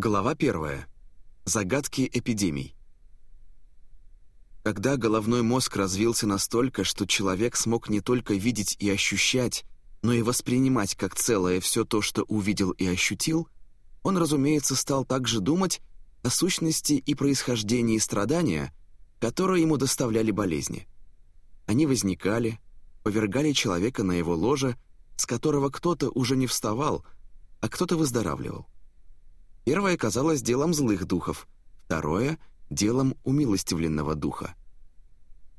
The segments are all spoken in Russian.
Глава первая. Загадки эпидемий. Когда головной мозг развился настолько, что человек смог не только видеть и ощущать, но и воспринимать как целое все то, что увидел и ощутил, он, разумеется, стал также думать о сущности и происхождении страдания, которые ему доставляли болезни. Они возникали, повергали человека на его ложе, с которого кто-то уже не вставал, а кто-то выздоравливал. Первое казалось делом злых духов, второе — делом умилостивленного духа.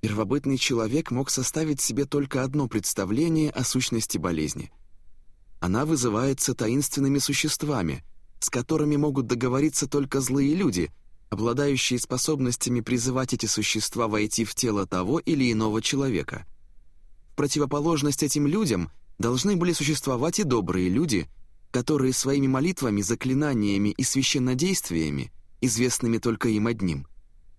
Первобытный человек мог составить себе только одно представление о сущности болезни. Она вызывается таинственными существами, с которыми могут договориться только злые люди, обладающие способностями призывать эти существа войти в тело того или иного человека. В противоположность этим людям должны были существовать и добрые люди, которые своими молитвами, заклинаниями и священнодействиями, известными только им одним,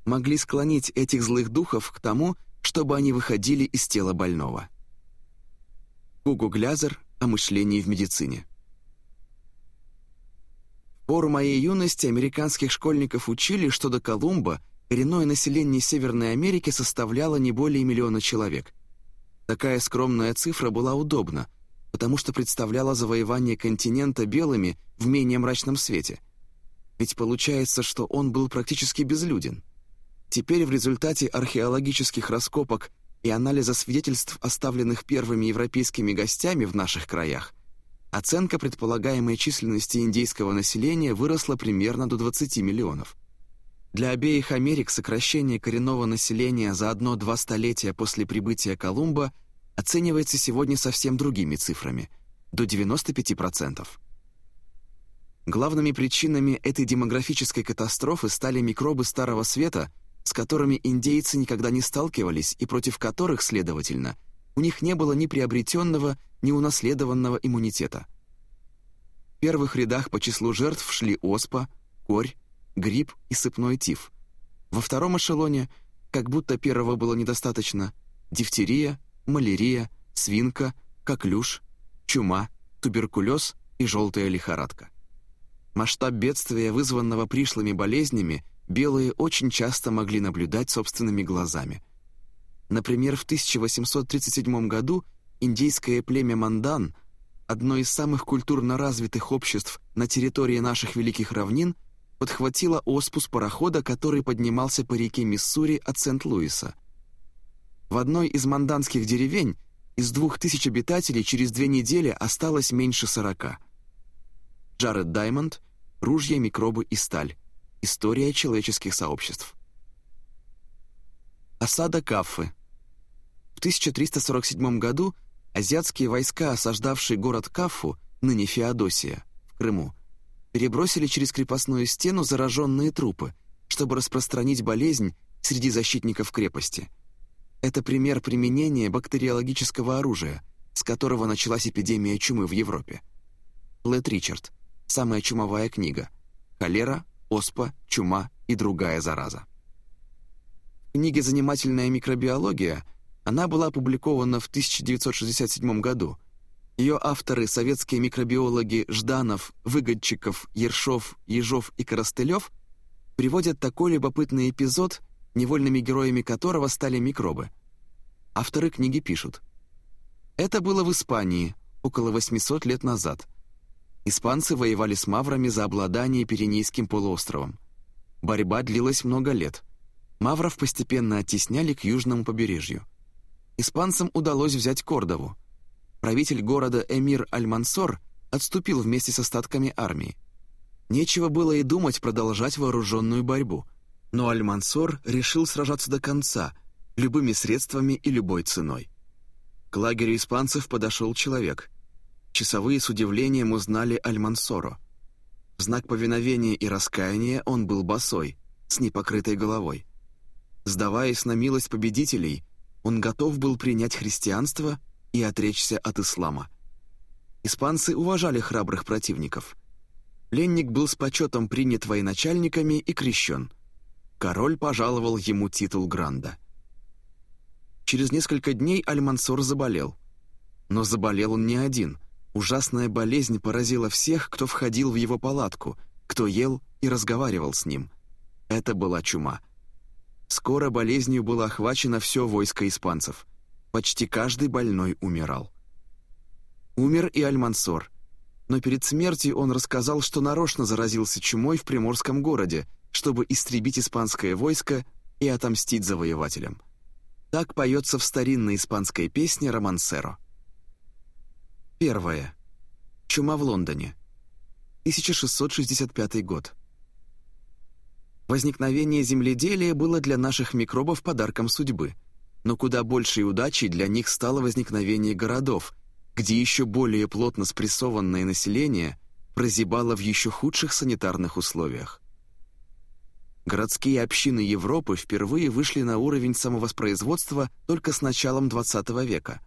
могли склонить этих злых духов к тому, чтобы они выходили из тела больного. Гугу Глязер о мышлении в медицине пору моей юности американских школьников учили, что до Колумба коренное население Северной Америки составляло не более миллиона человек. Такая скромная цифра была удобна, потому что представляла завоевание континента белыми в менее мрачном свете. Ведь получается, что он был практически безлюден. Теперь в результате археологических раскопок и анализа свидетельств, оставленных первыми европейскими гостями в наших краях, Оценка предполагаемой численности индейского населения выросла примерно до 20 миллионов. Для обеих Америк сокращение коренного населения за одно-два столетия после прибытия Колумба оценивается сегодня совсем другими цифрами – до 95%. Главными причинами этой демографической катастрофы стали микробы Старого Света, с которыми индейцы никогда не сталкивались и против которых, следовательно, у них не было ни приобретенного, неунаследованного иммунитета. В первых рядах по числу жертв шли оспа, корь, грипп и сыпной тиф. Во втором эшелоне, как будто первого было недостаточно, дифтерия, малярия, свинка, коклюш, чума, туберкулез и желтая лихорадка. Масштаб бедствия, вызванного пришлыми болезнями, белые очень часто могли наблюдать собственными глазами. Например, в 1837 году индейское племя Мандан, одно из самых культурно развитых обществ на территории наших Великих Равнин, подхватило оспу с парохода, который поднимался по реке Миссури от Сент-Луиса. В одной из манданских деревень из двух тысяч обитателей через две недели осталось меньше сорока. Джаред Даймонд «Ружья, микробы и сталь. История человеческих сообществ». Осада Каффы. В 1347 году Азиатские войска, осаждавшие город Кафу, ныне Феодосия, в Крыму, перебросили через крепостную стену зараженные трупы, чтобы распространить болезнь среди защитников крепости. Это пример применения бактериологического оружия, с которого началась эпидемия чумы в Европе. Лэд Ричард. Самая чумовая книга. Холера, оспа, чума и другая зараза. В книге «Занимательная микробиология» Она была опубликована в 1967 году. Ее авторы, советские микробиологи Жданов, Выгодчиков, Ершов, Ежов и Коростылев, приводят такой любопытный эпизод, невольными героями которого стали микробы. Авторы книги пишут. Это было в Испании, около 800 лет назад. Испанцы воевали с маврами за обладание Пиренейским полуостровом. Борьба длилась много лет. Мавров постепенно оттесняли к южному побережью испанцам удалось взять Кордову. Правитель города Эмир Аль-Мансор отступил вместе с остатками армии. Нечего было и думать продолжать вооруженную борьбу. Но Аль-Мансор решил сражаться до конца, любыми средствами и любой ценой. К лагерю испанцев подошел человек. Часовые с удивлением узнали Аль-Мансоро. В знак повиновения и раскаяния он был босой, с непокрытой головой. Сдаваясь на милость победителей, он готов был принять христианство и отречься от ислама. Испанцы уважали храбрых противников. Пленник был с почетом принят военачальниками и крещен. Король пожаловал ему титул Гранда. Через несколько дней Аль-Мансур заболел. Но заболел он не один. Ужасная болезнь поразила всех, кто входил в его палатку, кто ел и разговаривал с ним. Это была чума. Скоро болезнью было охвачено все войско испанцев. Почти каждый больной умирал. Умер и Аль-Мансор. Но перед смертью он рассказал, что нарочно заразился чумой в приморском городе, чтобы истребить испанское войско и отомстить завоевателям. Так поется в старинной испанской песне «Романсеро». Первое. Чума в Лондоне. 1665 год. Возникновение земледелия было для наших микробов подарком судьбы, но куда большей удачей для них стало возникновение городов, где еще более плотно спрессованное население прозябало в еще худших санитарных условиях. Городские общины Европы впервые вышли на уровень самовоспроизводства только с началом XX века.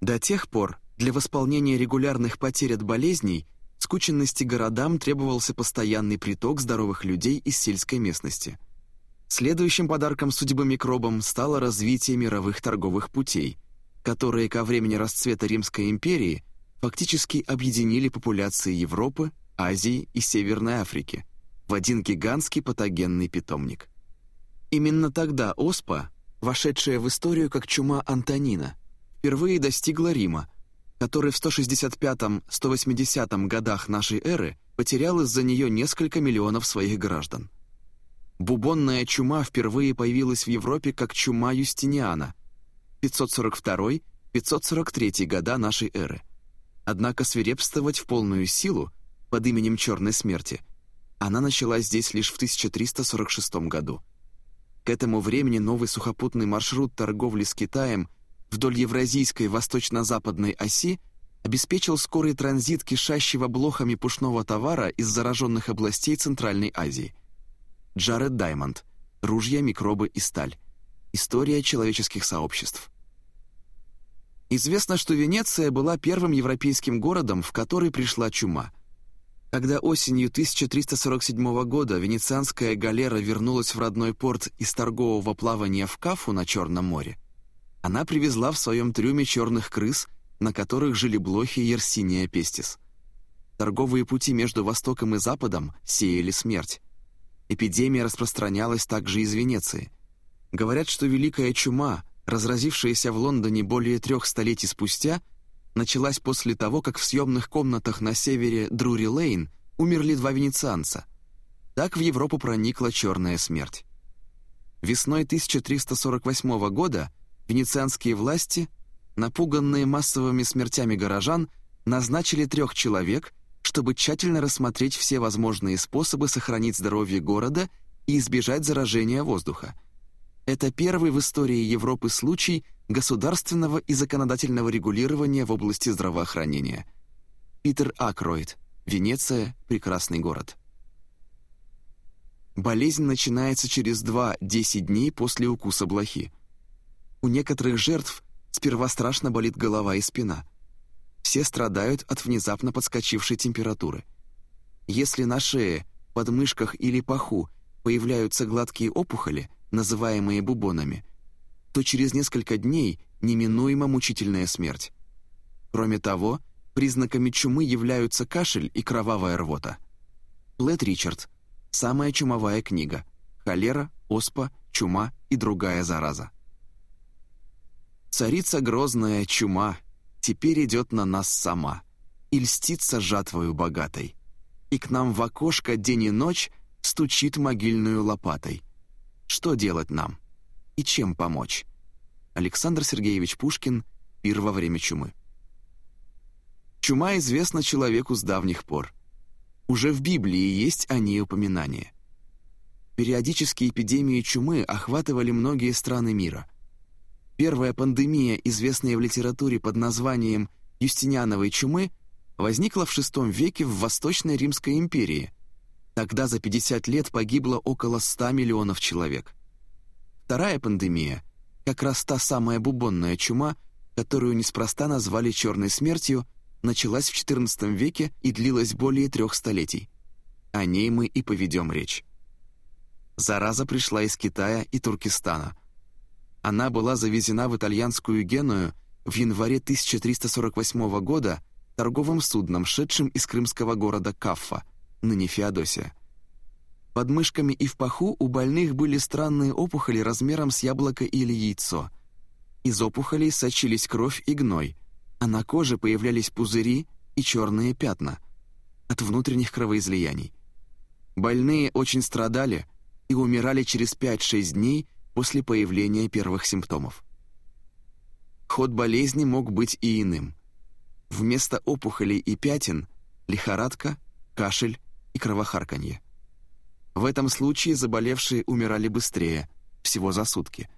До тех пор для восполнения регулярных потерь от болезней скученности городам требовался постоянный приток здоровых людей из сельской местности. Следующим подарком судьбы микробам стало развитие мировых торговых путей, которые ко времени расцвета Римской империи фактически объединили популяции Европы, Азии и Северной Африки в один гигантский патогенный питомник. Именно тогда оспа, вошедшая в историю как чума Антонина, впервые достигла Рима, который в 165-180 годах нашей эры потерял из-за нее несколько миллионов своих граждан. Бубонная чума впервые появилась в Европе как чума Юстиниана 542-543 года нашей эры. Однако свирепствовать в полную силу под именем Черной Смерти она началась здесь лишь в 1346 году. К этому времени новый сухопутный маршрут торговли с Китаем – вдоль евразийской восточно-западной оси обеспечил скорый транзит кишащего блохами пушного товара из зараженных областей Центральной Азии. Джаред Даймонд. Ружья, микробы и сталь. История человеческих сообществ. Известно, что Венеция была первым европейским городом, в который пришла чума. Когда осенью 1347 года венецианская галера вернулась в родной порт из торгового плавания в Кафу на Черном море, она привезла в своем трюме черных крыс, на которых жили блохи Ерсиния пестис. Торговые пути между Востоком и Западом сеяли смерть. Эпидемия распространялась также из Венеции. Говорят, что Великая Чума, разразившаяся в Лондоне более трех столетий спустя, началась после того, как в съемных комнатах на севере Друри-Лейн умерли два венецианца. Так в Европу проникла черная смерть. Весной 1348 года венецианские власти, напуганные массовыми смертями горожан, назначили трех человек, чтобы тщательно рассмотреть все возможные способы сохранить здоровье города и избежать заражения воздуха. Это первый в истории Европы случай государственного и законодательного регулирования в области здравоохранения. Питер Акройд, Венеция, прекрасный город. Болезнь начинается через 2-10 дней после укуса блохи. У некоторых жертв сперва страшно болит голова и спина. Все страдают от внезапно подскочившей температуры. Если на шее, подмышках или паху появляются гладкие опухоли, называемые бубонами, то через несколько дней неминуема мучительная смерть. Кроме того, признаками чумы являются кашель и кровавая рвота. Плэт Ричард. Самая чумовая книга. Холера, оспа, чума и другая зараза. Царица грозная чума теперь идет на нас сама и льстится жатвою богатой. И к нам в окошко день и ночь стучит могильную лопатой. Что делать нам? И чем помочь? Александр Сергеевич Пушкин «Пир во время чумы». Чума известна человеку с давних пор. Уже в Библии есть о ней упоминания. Периодические эпидемии чумы охватывали многие страны мира – Первая пандемия, известная в литературе под названием Юстиниановой чумы, возникла в VI веке в Восточной Римской империи. Тогда за 50 лет погибло около 100 миллионов человек. Вторая пандемия, как раз та самая бубонная чума, которую неспроста назвали «черной смертью», началась в XIV веке и длилась более трех столетий. О ней мы и поведем речь. Зараза пришла из Китая и Туркестана – она была завезена в итальянскую Геную в январе 1348 года торговым судном, шедшим из крымского города Каффа, ныне Феодосия. Под мышками и в паху у больных были странные опухоли размером с яблоко или яйцо. Из опухолей сочились кровь и гной, а на коже появлялись пузыри и черные пятна от внутренних кровоизлияний. Больные очень страдали и умирали через 5-6 дней после появления первых симптомов. Ход болезни мог быть и иным. Вместо опухолей и пятен – лихорадка, кашель и кровохарканье. В этом случае заболевшие умирали быстрее, всего за сутки.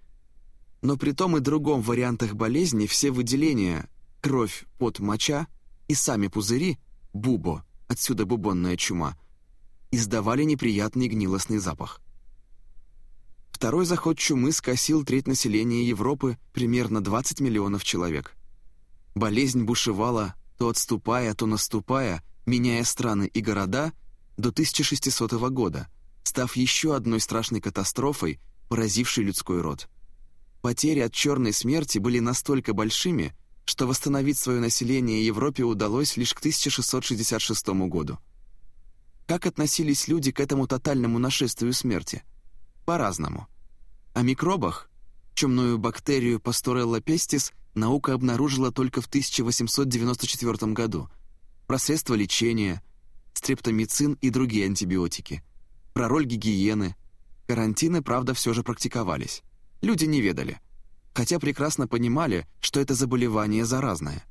Но при том и другом вариантах болезни все выделения – кровь, пот, моча и сами пузыри – бубо, отсюда бубонная чума – издавали неприятный гнилостный запах. Второй заход чумы скосил треть населения Европы, примерно 20 миллионов человек. Болезнь бушевала, то отступая, то наступая, меняя страны и города, до 1600 года, став еще одной страшной катастрофой, поразившей людской род. Потери от черной смерти были настолько большими, что восстановить свое население Европе удалось лишь к 1666 году. Как относились люди к этому тотальному нашествию смерти? По-разному. О микробах, чумную бактерию Pastorella pestis, наука обнаружила только в 1894 году, про средства лечения, стрептомицин и другие антибиотики, про роль гигиены. Карантины, правда, все же практиковались. Люди не ведали, хотя прекрасно понимали, что это заболевание заразное.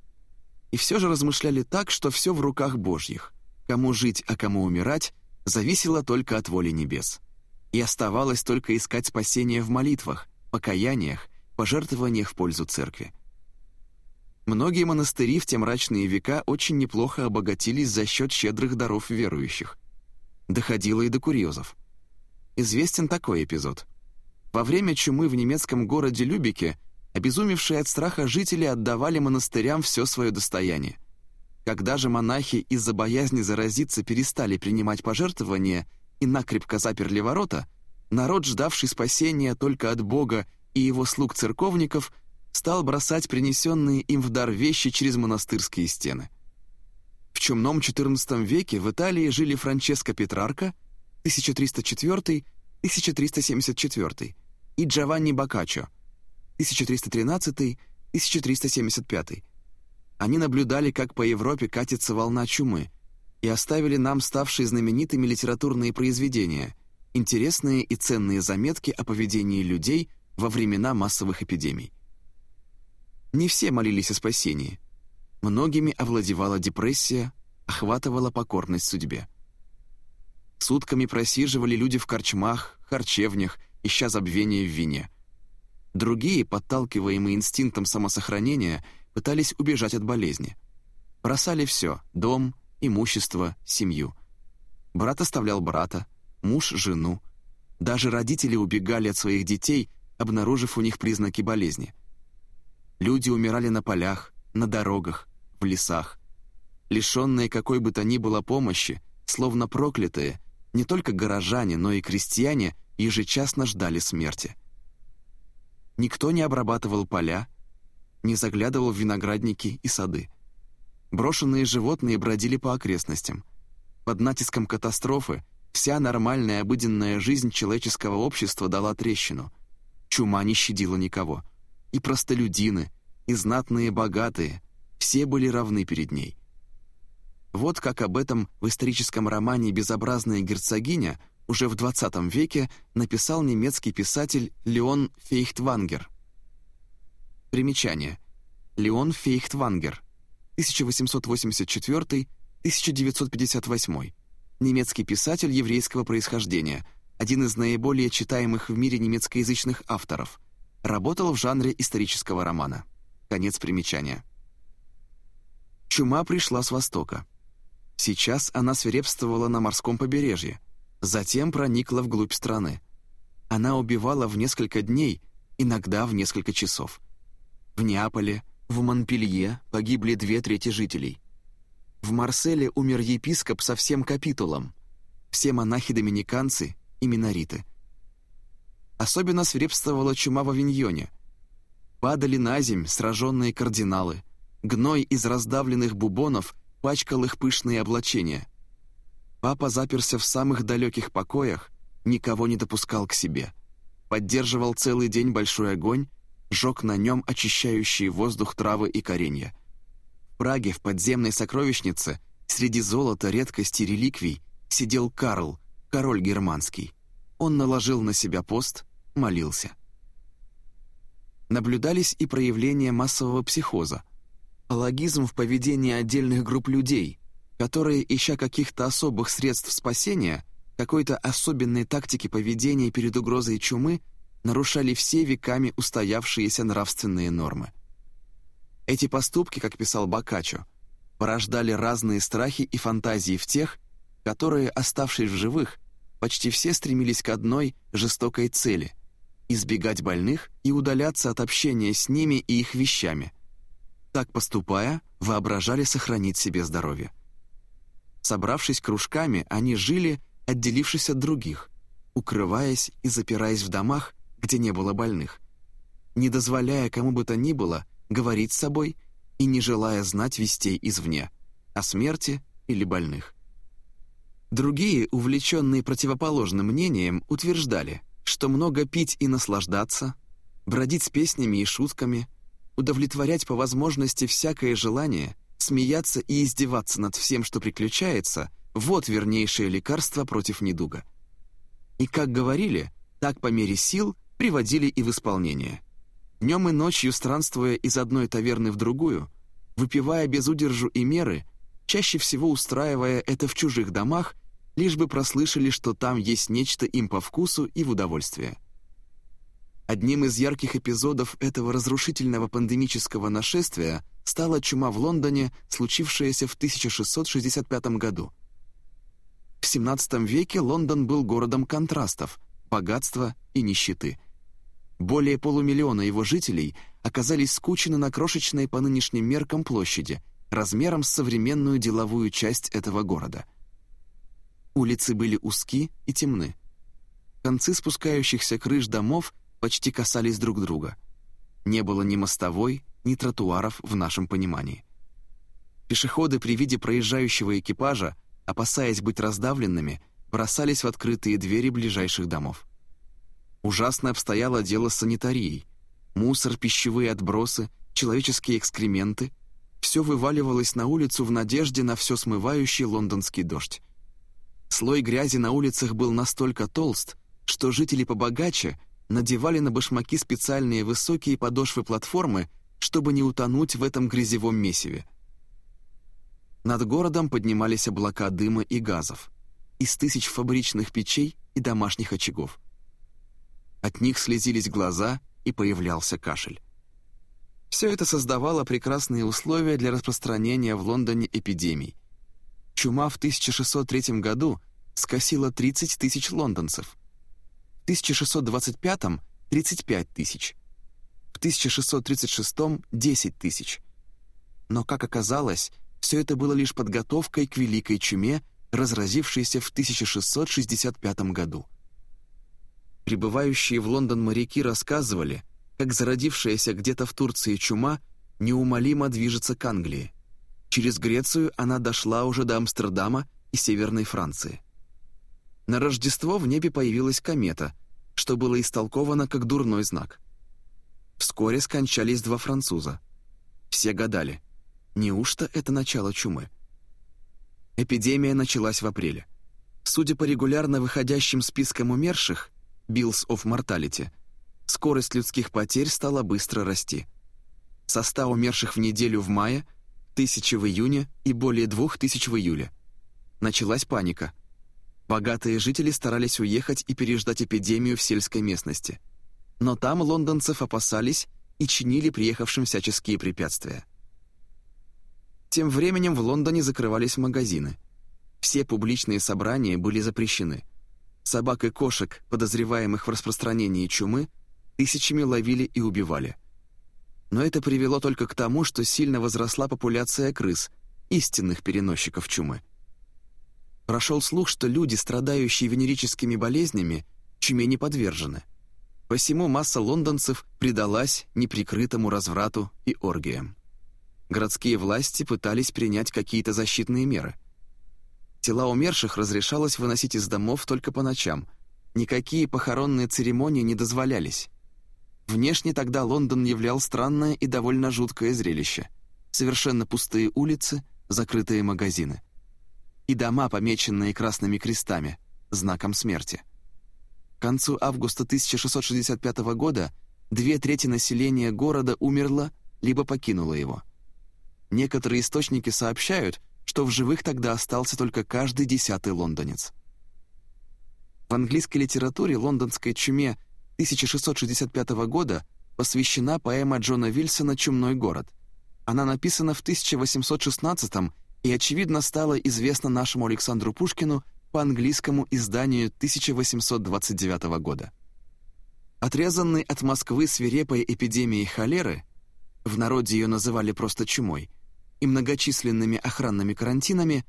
И все же размышляли так, что все в руках Божьих. Кому жить, а кому умирать, зависело только от воли небес и оставалось только искать спасение в молитвах, покаяниях, пожертвованиях в пользу церкви. Многие монастыри в те мрачные века очень неплохо обогатились за счет щедрых даров верующих. Доходило и до курьезов. Известен такой эпизод. Во время чумы в немецком городе Любике обезумевшие от страха жители отдавали монастырям все свое достояние. Когда же монахи из-за боязни заразиться перестали принимать пожертвования – и накрепко заперли ворота, народ, ждавший спасения только от Бога и его слуг-церковников, стал бросать принесенные им в дар вещи через монастырские стены. В чумном XIV веке в Италии жили Франческо Петрарка 1304-1374 и Джованни Боккаччо 1313-1375. Они наблюдали, как по Европе катится волна чумы – и оставили нам ставшие знаменитыми литературные произведения, интересные и ценные заметки о поведении людей во времена массовых эпидемий. Не все молились о спасении. Многими овладевала депрессия, охватывала покорность судьбе. Сутками просиживали люди в корчмах, харчевнях, ища забвения в вине. Другие, подталкиваемые инстинктом самосохранения, пытались убежать от болезни. Бросали все — дом, имущество, семью. Брат оставлял брата, муж — жену. Даже родители убегали от своих детей, обнаружив у них признаки болезни. Люди умирали на полях, на дорогах, в лесах. Лишенные какой бы то ни было помощи, словно проклятые, не только горожане, но и крестьяне ежечасно ждали смерти. Никто не обрабатывал поля, не заглядывал в виноградники и сады. Брошенные животные бродили по окрестностям. Под натиском катастрофы вся нормальная обыденная жизнь человеческого общества дала трещину. Чума не щадила никого. И простолюдины, и знатные богатые, все были равны перед ней. Вот как об этом в историческом романе «Безобразная герцогиня» уже в XX веке написал немецкий писатель Леон Фейхтвангер. Примечание. Леон Фейхтвангер – 1884-1958, немецкий писатель еврейского происхождения, один из наиболее читаемых в мире немецкоязычных авторов, работал в жанре исторического романа. Конец примечания. Чума пришла с востока. Сейчас она свирепствовала на морском побережье, затем проникла вглубь страны. Она убивала в несколько дней, иногда в несколько часов. В Неаполе, в Монпелье погибли две трети жителей. В Марселе умер епископ со всем капитулом, все монахи-доминиканцы и минориты. Особенно свирепствовала чума в Авиньоне. Падали на земь сраженные кардиналы, гной из раздавленных бубонов пачкал их пышные облачения. Папа заперся в самых далеких покоях, никого не допускал к себе, поддерживал целый день большой огонь, жег на нем очищающие воздух травы и коренья. В Праге в подземной сокровищнице среди золота, редкостей, реликвий сидел Карл, король германский. Он наложил на себя пост, молился. Наблюдались и проявления массового психоза, логизм в поведении отдельных групп людей, которые, ища каких-то особых средств спасения, какой-то особенной тактики поведения перед угрозой чумы, нарушали все веками устоявшиеся нравственные нормы. Эти поступки, как писал Боккаччо, порождали разные страхи и фантазии в тех, которые, оставшись в живых, почти все стремились к одной жестокой цели – избегать больных и удаляться от общения с ними и их вещами. Так поступая, воображали сохранить себе здоровье. Собравшись кружками, они жили, отделившись от других, укрываясь и запираясь в домах, где не было больных, не дозволяя кому бы то ни было говорить с собой и не желая знать вестей извне, о смерти или больных. Другие, увлеченные противоположным мнением, утверждали, что много пить и наслаждаться, бродить с песнями и шутками, удовлетворять по возможности всякое желание, смеяться и издеваться над всем, что приключается, вот вернейшее лекарство против недуга. И, как говорили, так по мере сил приводили и в исполнение. Днем и ночью странствуя из одной таверны в другую, выпивая без удержу и меры, чаще всего устраивая это в чужих домах, лишь бы прослышали, что там есть нечто им по вкусу и в удовольствие. Одним из ярких эпизодов этого разрушительного пандемического нашествия стала чума в Лондоне, случившаяся в 1665 году. В XVII веке Лондон был городом контрастов, богатства и нищеты – более полумиллиона его жителей оказались скучены на крошечной по нынешним меркам площади, размером с современную деловую часть этого города. Улицы были узки и темны. Концы спускающихся крыш домов почти касались друг друга. Не было ни мостовой, ни тротуаров в нашем понимании. Пешеходы при виде проезжающего экипажа, опасаясь быть раздавленными, бросались в открытые двери ближайших домов. Ужасно обстояло дело с санитарией. Мусор, пищевые отбросы, человеческие экскременты — все вываливалось на улицу в надежде на все смывающий лондонский дождь. Слой грязи на улицах был настолько толст, что жители побогаче надевали на башмаки специальные высокие подошвы платформы, чтобы не утонуть в этом грязевом месиве. Над городом поднимались облака дыма и газов из тысяч фабричных печей и домашних очагов. От них слезились глаза и появлялся кашель. Все это создавало прекрасные условия для распространения в Лондоне эпидемий. Чума в 1603 году скосила 30 тысяч лондонцев. В 1625 — 35 тысяч. В 1636 — 10 тысяч. Но, как оказалось, все это было лишь подготовкой к Великой Чуме, разразившейся в 1665 году. Прибывающие в Лондон моряки рассказывали, как зародившаяся где-то в Турции чума неумолимо движется к Англии. Через Грецию она дошла уже до Амстердама и Северной Франции. На Рождество в небе появилась комета, что было истолковано как дурной знак. Вскоре скончались два француза. Все гадали, неужто это начало чумы? Эпидемия началась в апреле. Судя по регулярно выходящим спискам умерших, Bills of Mortality, скорость людских потерь стала быстро расти. Со 100 умерших в неделю в мае, тысячи в июне и более двух тысяч в июле. Началась паника. Богатые жители старались уехать и переждать эпидемию в сельской местности. Но там лондонцев опасались и чинили приехавшим всяческие препятствия. Тем временем в Лондоне закрывались магазины. Все публичные собрания были запрещены – Собак и кошек, подозреваемых в распространении чумы, тысячами ловили и убивали. Но это привело только к тому, что сильно возросла популяция крыс, истинных переносчиков чумы. Прошел слух, что люди, страдающие венерическими болезнями, чуме не подвержены. Посему масса лондонцев предалась неприкрытому разврату и оргиям. Городские власти пытались принять какие-то защитные меры – Тела умерших разрешалось выносить из домов только по ночам, никакие похоронные церемонии не дозволялись. Внешне тогда Лондон являл странное и довольно жуткое зрелище. Совершенно пустые улицы, закрытые магазины. И дома, помеченные красными крестами, знаком смерти. К концу августа 1665 года две трети населения города умерло либо покинуло его. Некоторые источники сообщают, что в живых тогда остался только каждый десятый лондонец. В английской литературе лондонской чуме 1665 года посвящена поэма Джона Вильсона «Чумной город». Она написана в 1816 и, очевидно, стала известна нашему Александру Пушкину по английскому изданию 1829 года. Отрезанный от Москвы свирепой эпидемией холеры, в народе ее называли просто чумой, и многочисленными охранными карантинами,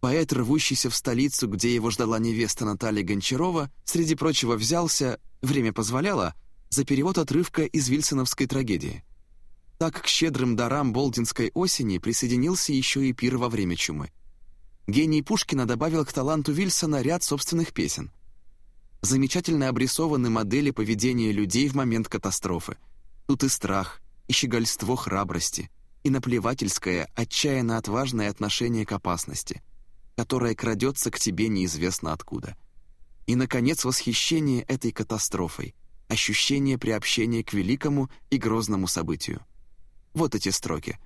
поэт, рвущийся в столицу, где его ждала невеста Наталья Гончарова, среди прочего взялся, время позволяло, за перевод отрывка из вильсоновской трагедии. Так к щедрым дарам болдинской осени присоединился еще и пир во время чумы. Гений Пушкина добавил к таланту Вильсона ряд собственных песен. Замечательно обрисованы модели поведения людей в момент катастрофы. Тут и страх, и щегольство храбрости, и наплевательское, отчаянно отважное отношение к опасности, которое крадется к тебе неизвестно откуда. И, наконец, восхищение этой катастрофой, ощущение приобщения к великому и грозному событию. Вот эти строки.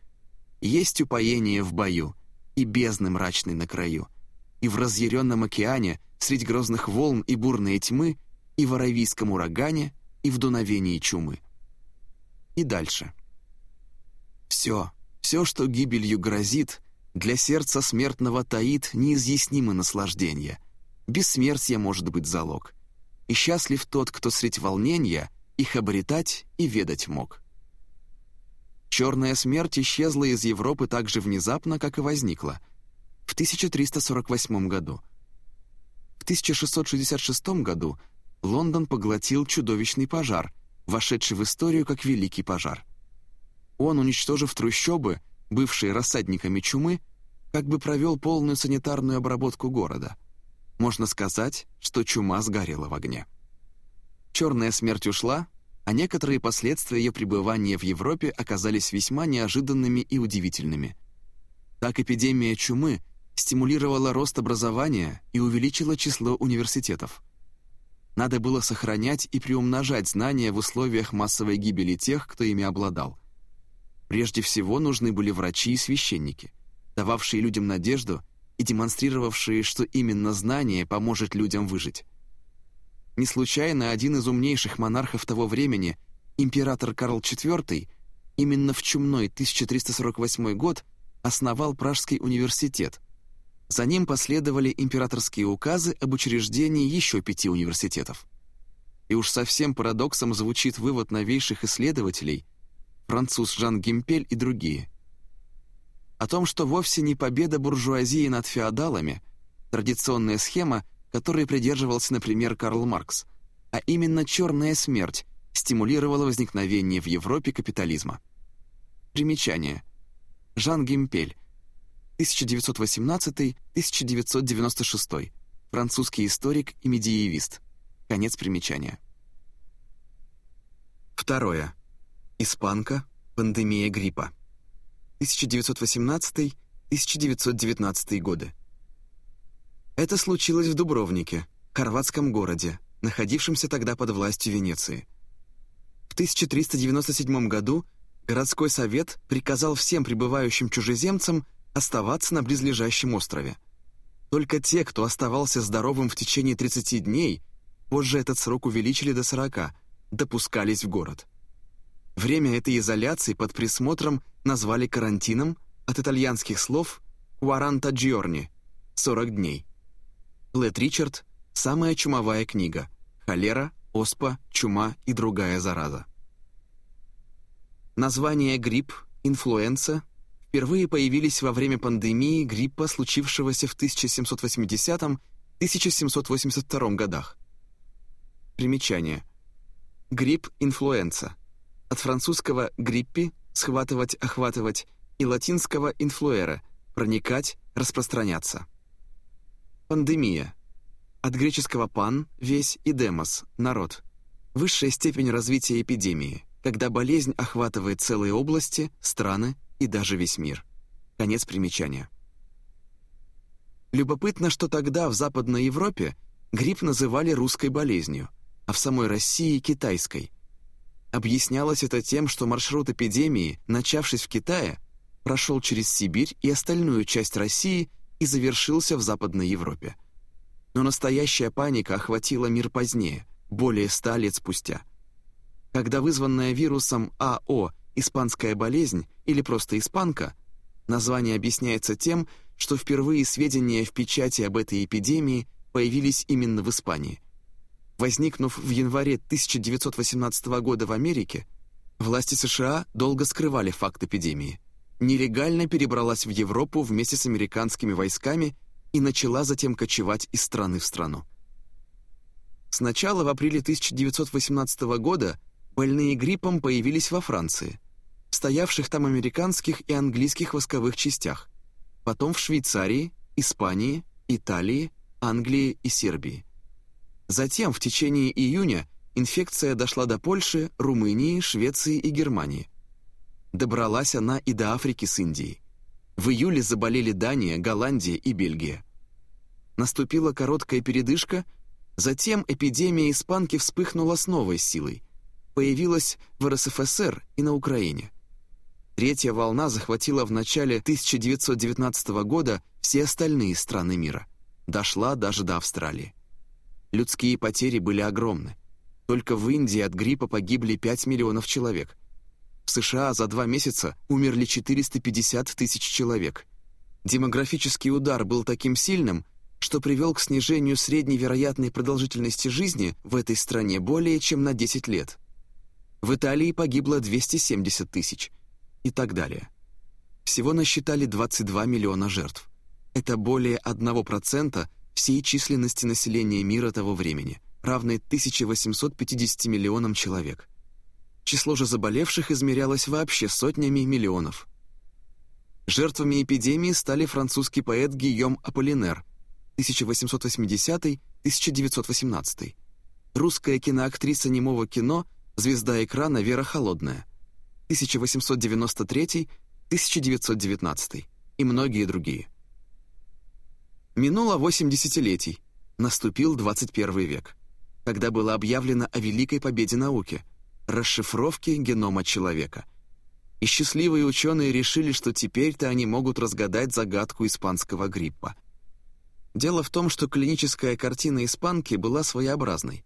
«Есть упоение в бою, и бездны мрачной на краю, и в разъяренном океане, средь грозных волн и бурной тьмы, и в аравийском урагане, и в дуновении чумы. И дальше. Все, все, что гибелью грозит, для сердца смертного таит неизъяснимо наслаждение. Бессмертие может быть залог. И счастлив тот, кто средь волнения их обретать и ведать мог. Черная смерть исчезла из Европы так же внезапно, как и возникла, в 1348 году. В 1666 году Лондон поглотил чудовищный пожар, вошедший в историю как Великий пожар. Он, уничтожив трущобы, бывшие рассадниками чумы, как бы провел полную санитарную обработку города. Можно сказать, что чума сгорела в огне. Черная смерть ушла, а некоторые последствия ее пребывания в Европе оказались весьма неожиданными и удивительными. Так эпидемия чумы стимулировала рост образования и увеличила число университетов. Надо было сохранять и приумножать знания в условиях массовой гибели тех, кто ими обладал. Прежде всего нужны были врачи и священники, дававшие людям надежду и демонстрировавшие, что именно знание поможет людям выжить. Не случайно один из умнейших монархов того времени, император Карл IV, именно в чумной 1348 год основал Пражский университет. За ним последовали императорские указы об учреждении еще пяти университетов. И уж совсем парадоксом звучит вывод новейших исследователей, француз Жан Гимпель и другие, о том, что вовсе не победа буржуазии над феодалами, традиционная схема – которой придерживался, например, Карл Маркс, а именно черная смерть стимулировала возникновение в Европе капитализма. Примечание. Жан Гимпель, 1918-1996, французский историк и медиевист. Конец примечания. Второе. Испанка. Пандемия гриппа. 1918-1919 годы. Это случилось в Дубровнике, хорватском городе, находившемся тогда под властью Венеции. В 1397 году городской совет приказал всем прибывающим чужеземцам оставаться на близлежащем острове. Только те, кто оставался здоровым в течение 30 дней, позже этот срок увеличили до 40, допускались в город. Время этой изоляции под присмотром назвали карантином от итальянских слов «quaranta giorni» — 40 дней. Лет Ричард «Самая чумовая книга. Холера, оспа, чума и другая зараза». Названия грипп, инфлюенса впервые появились во время пандемии гриппа, случившегося в 1780-1782 годах. Примечание. Грипп инфлюенса. От французского «гриппи» — схватывать, охватывать, и латинского «инфлуэре» — проникать, распространяться. Пандемия. От греческого «пан» — весь и «демос» — народ. Высшая степень развития эпидемии, когда болезнь охватывает целые области, страны и даже весь мир. Конец примечания. Любопытно, что тогда в Западной Европе грипп называли русской болезнью, а в самой России – китайской. Объяснялось это тем, что маршрут эпидемии, начавшись в Китае, прошел через Сибирь и остальную часть России и завершился в Западной Европе. Но настоящая паника охватила мир позднее, более ста лет спустя. Когда вызванная вирусом АО «испанская болезнь» или просто «испанка» название объясняется тем, что впервые сведения в печати об этой эпидемии появились именно в Испании. Возникнув в январе 1918 года в Америке, власти США долго скрывали факт эпидемии. Нелегально перебралась в Европу вместе с американскими войсками и начала затем кочевать из страны в страну. Сначала в апреле 1918 года больные гриппом появились во Франции, в стоявших там американских и английских восковых частях, потом в Швейцарии, Испании, Италии, Англии и Сербии. Затем, в течение июня, инфекция дошла до Польши, Румынии, Швеции и Германии. Добралась она и до Африки с Индией. В июле заболели Дания, Голландия и Бельгия. Наступила короткая передышка, затем эпидемия испанки вспыхнула с новой силой. Появилась в РСФСР и на Украине. Третья волна захватила в начале 1919 года все остальные страны мира. Дошла даже до Австралии. Людские потери были огромны. Только в Индии от гриппа погибли 5 миллионов человек. В США за два месяца умерли 450 тысяч человек. Демографический удар был таким сильным, что привел к снижению средней вероятной продолжительности жизни в этой стране более чем на 10 лет. В Италии погибло 270 тысяч – и так далее. Всего насчитали 22 миллиона жертв. Это более 1% всей численности населения мира того времени, равной 1850 миллионам человек. Число же заболевших измерялось вообще сотнями миллионов. Жертвами эпидемии стали французский поэт Гийом Аполлинер 1880-1918, русская киноактриса немого кино, звезда экрана Вера Холодная – 1893-1919 и многие другие. Минуло 8 десятилетий, наступил 21 век, когда было объявлено о великой победе науки – расшифровке генома человека. И счастливые ученые решили, что теперь-то они могут разгадать загадку испанского гриппа. Дело в том, что клиническая картина испанки была своеобразной.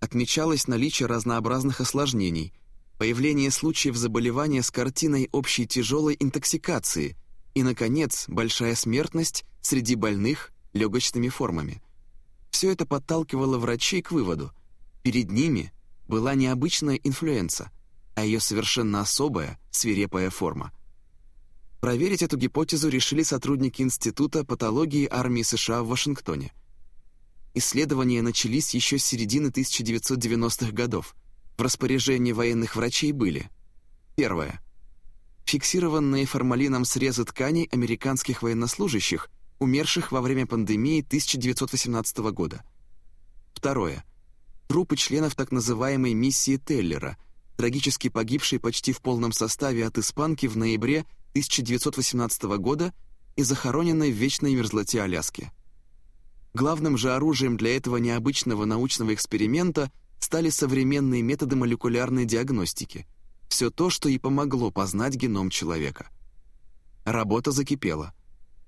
Отмечалось наличие разнообразных осложнений – появление случаев заболевания с картиной общей тяжелой интоксикации и, наконец, большая смертность среди больных легочными формами. Все это подталкивало врачей к выводу. Перед ними была необычная инфлюенса, а ее совершенно особая, свирепая форма. Проверить эту гипотезу решили сотрудники Института патологии армии США в Вашингтоне. Исследования начались еще с середины 1990-х годов – в распоряжении военных врачей были Первое. Фиксированные формалином срезы тканей американских военнослужащих, умерших во время пандемии 1918 года. Второе. Трупы членов так называемой миссии Теллера, трагически погибшей почти в полном составе от испанки в ноябре 1918 года и захороненной в вечной мерзлоте Аляски. Главным же оружием для этого необычного научного эксперимента – стали современные методы молекулярной диагностики, все то, что и помогло познать геном человека. Работа закипела.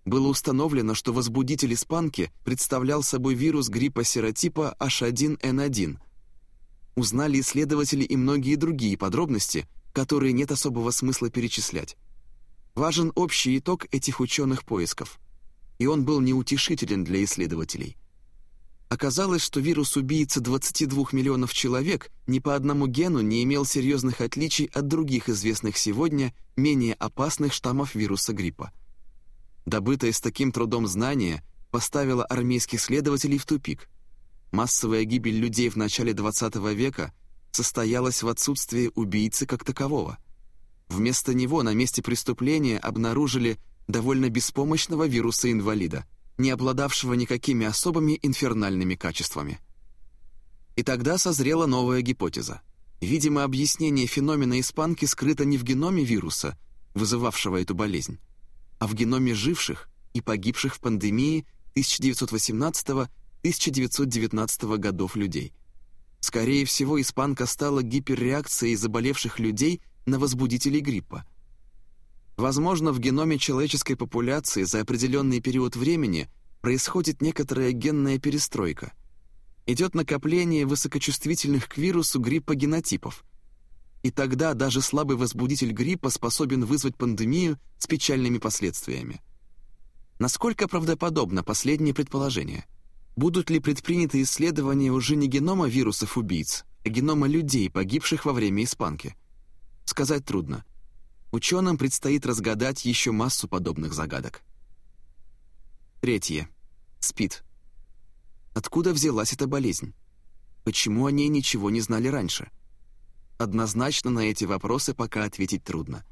Было установлено, что возбудитель испанки представлял собой вирус гриппа серотипа H1N1. Узнали исследователи и многие другие подробности, которые нет особого смысла перечислять. Важен общий итог этих ученых поисков. И он был неутешителен для исследователей – Оказалось, что вирус-убийца 22 миллионов человек ни по одному гену не имел серьезных отличий от других известных сегодня менее опасных штаммов вируса гриппа. Добытое с таким трудом знание поставило армейских следователей в тупик. Массовая гибель людей в начале XX века состоялась в отсутствии убийцы как такового. Вместо него на месте преступления обнаружили довольно беспомощного вируса-инвалида, не обладавшего никакими особыми инфернальными качествами. И тогда созрела новая гипотеза. Видимо, объяснение феномена испанки скрыто не в геноме вируса, вызывавшего эту болезнь, а в геноме живших и погибших в пандемии 1918-1919 годов людей. Скорее всего, испанка стала гиперреакцией заболевших людей на возбудителей гриппа. Возможно, в геноме человеческой популяции за определенный период времени происходит некоторая генная перестройка. Идет накопление высокочувствительных к вирусу гриппа генотипов. И тогда даже слабый возбудитель гриппа способен вызвать пандемию с печальными последствиями. Насколько правдоподобно последнее предположение? Будут ли предприняты исследования уже не генома вирусов-убийц, а генома людей, погибших во время испанки? Сказать трудно. Ученым предстоит разгадать еще массу подобных загадок. Третье. СПИД. Откуда взялась эта болезнь? Почему о ней ничего не знали раньше? Однозначно на эти вопросы пока ответить трудно.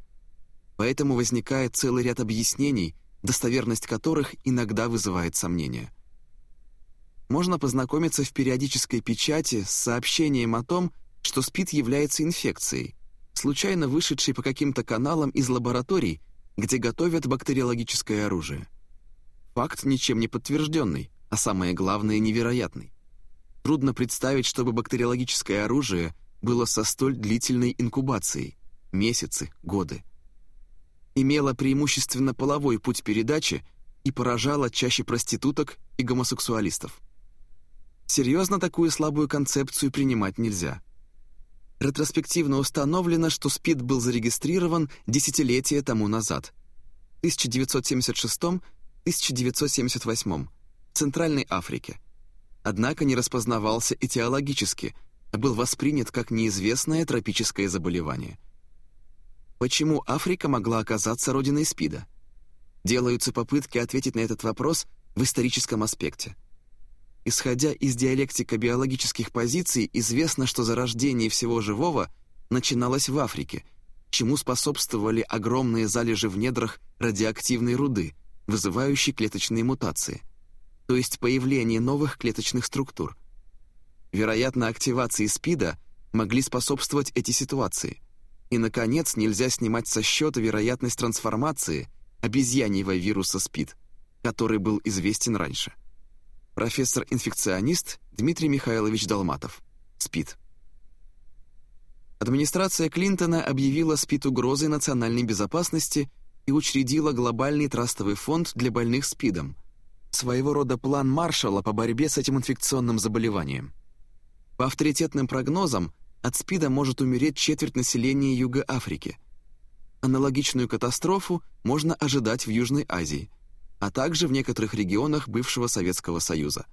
Поэтому возникает целый ряд объяснений, достоверность которых иногда вызывает сомнения. Можно познакомиться в периодической печати с сообщением о том, что СПИД является инфекцией, случайно вышедшей по каким-то каналам из лабораторий, где готовят бактериологическое оружие. Факт ничем не подтвержденный, а самое главное, невероятный. Трудно представить, чтобы бактериологическое оружие было со столь длительной инкубацией – месяцы, годы имела преимущественно половой путь передачи и поражала чаще проституток и гомосексуалистов. Серьезно такую слабую концепцию принимать нельзя. Ретроспективно установлено, что СПИД был зарегистрирован десятилетия тому назад, в 1976-1978, в Центральной Африке. Однако не распознавался этиологически, а был воспринят как неизвестное тропическое заболевание – Почему Африка могла оказаться родиной СПИДа? Делаются попытки ответить на этот вопрос в историческом аспекте. Исходя из диалектико-биологических позиций, известно, что зарождение всего живого начиналось в Африке, чему способствовали огромные залежи в недрах радиоактивной руды, вызывающей клеточные мутации, то есть появление новых клеточных структур. Вероятно, активации СПИДа могли способствовать эти ситуации – и, наконец, нельзя снимать со счета вероятность трансформации обезьяньего вируса СПИД, который был известен раньше. Профессор-инфекционист Дмитрий Михайлович Долматов. СПИД. Администрация Клинтона объявила СПИД угрозой национальной безопасности и учредила глобальный трастовый фонд для больных СПИДом, своего рода план Маршалла по борьбе с этим инфекционным заболеванием. По авторитетным прогнозам, от СПИДа может умереть четверть населения Юга Африки. Аналогичную катастрофу можно ожидать в Южной Азии, а также в некоторых регионах бывшего Советского Союза.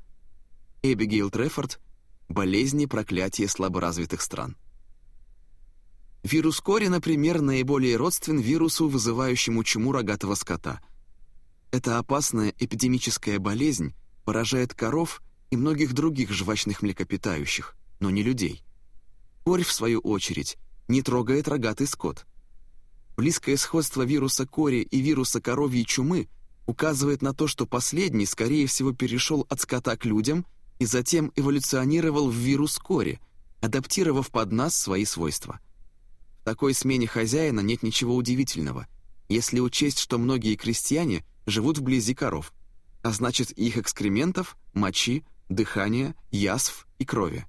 Эбигейл Трефорд «Болезни проклятия слаборазвитых стран». Вирус кори, например, наиболее родствен вирусу, вызывающему чуму рогатого скота. Эта опасная эпидемическая болезнь поражает коров и многих других жвачных млекопитающих, но не людей. Корь, в свою очередь, не трогает рогатый скот. Близкое сходство вируса кори и вируса коровьей чумы указывает на то, что последний, скорее всего, перешел от скота к людям и затем эволюционировал в вирус кори, адаптировав под нас свои свойства. В такой смене хозяина нет ничего удивительного, если учесть, что многие крестьяне живут вблизи коров, а значит их экскрементов, мочи, дыхания, язв и крови.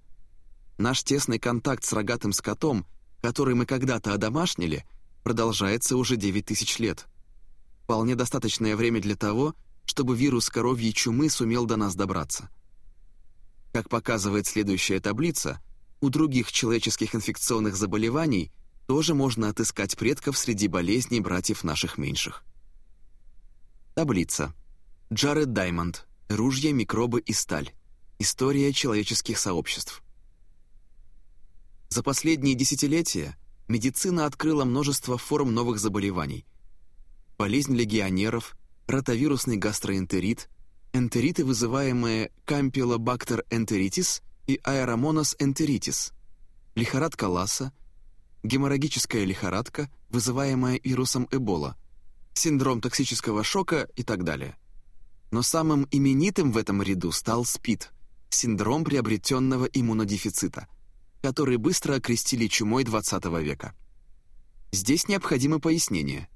Наш тесный контакт с рогатым скотом, который мы когда-то одомашнили, продолжается уже 9 тысяч лет. Вполне достаточное время для того, чтобы вирус коровьей чумы сумел до нас добраться. Как показывает следующая таблица, у других человеческих инфекционных заболеваний тоже можно отыскать предков среди болезней братьев наших меньших. Таблица. Джаред Даймонд. Ружья, микробы и сталь. История человеческих сообществ. За последние десятилетия медицина открыла множество форм новых заболеваний. Болезнь легионеров, ротавирусный гастроэнтерит, энтериты, вызываемые Campylobacter enteritis и Aeromonas enteritis, лихорадка Ласса, геморрагическая лихорадка, вызываемая вирусом Эбола, синдром токсического шока и так далее. Но самым именитым в этом ряду стал СПИД – синдром приобретенного иммунодефицита, который быстро окрестили чумой XX века. Здесь необходимо пояснение.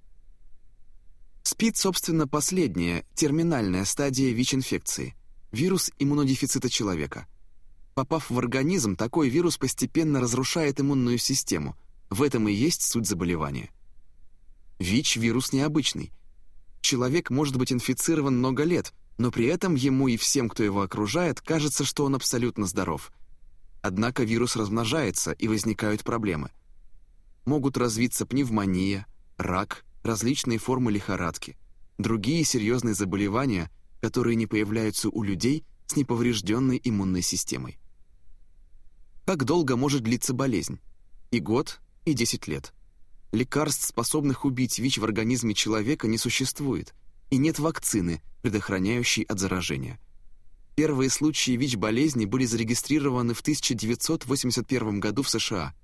СПИД, собственно, последняя, терминальная стадия ВИЧ-инфекции – вирус иммунодефицита человека. Попав в организм, такой вирус постепенно разрушает иммунную систему. В этом и есть суть заболевания. ВИЧ – вирус необычный – Человек может быть инфицирован много лет, но при этом ему и всем, кто его окружает, кажется, что он абсолютно здоров. Однако вирус размножается, и возникают проблемы. Могут развиться пневмония, рак, различные формы лихорадки, другие серьезные заболевания, которые не появляются у людей с неповрежденной иммунной системой. Как долго может длиться болезнь? И год, и 10 лет. Лекарств, способных убить ВИЧ в организме человека, не существует, и нет вакцины, предохраняющей от заражения. Первые случаи ВИЧ-болезни были зарегистрированы в 1981 году в США,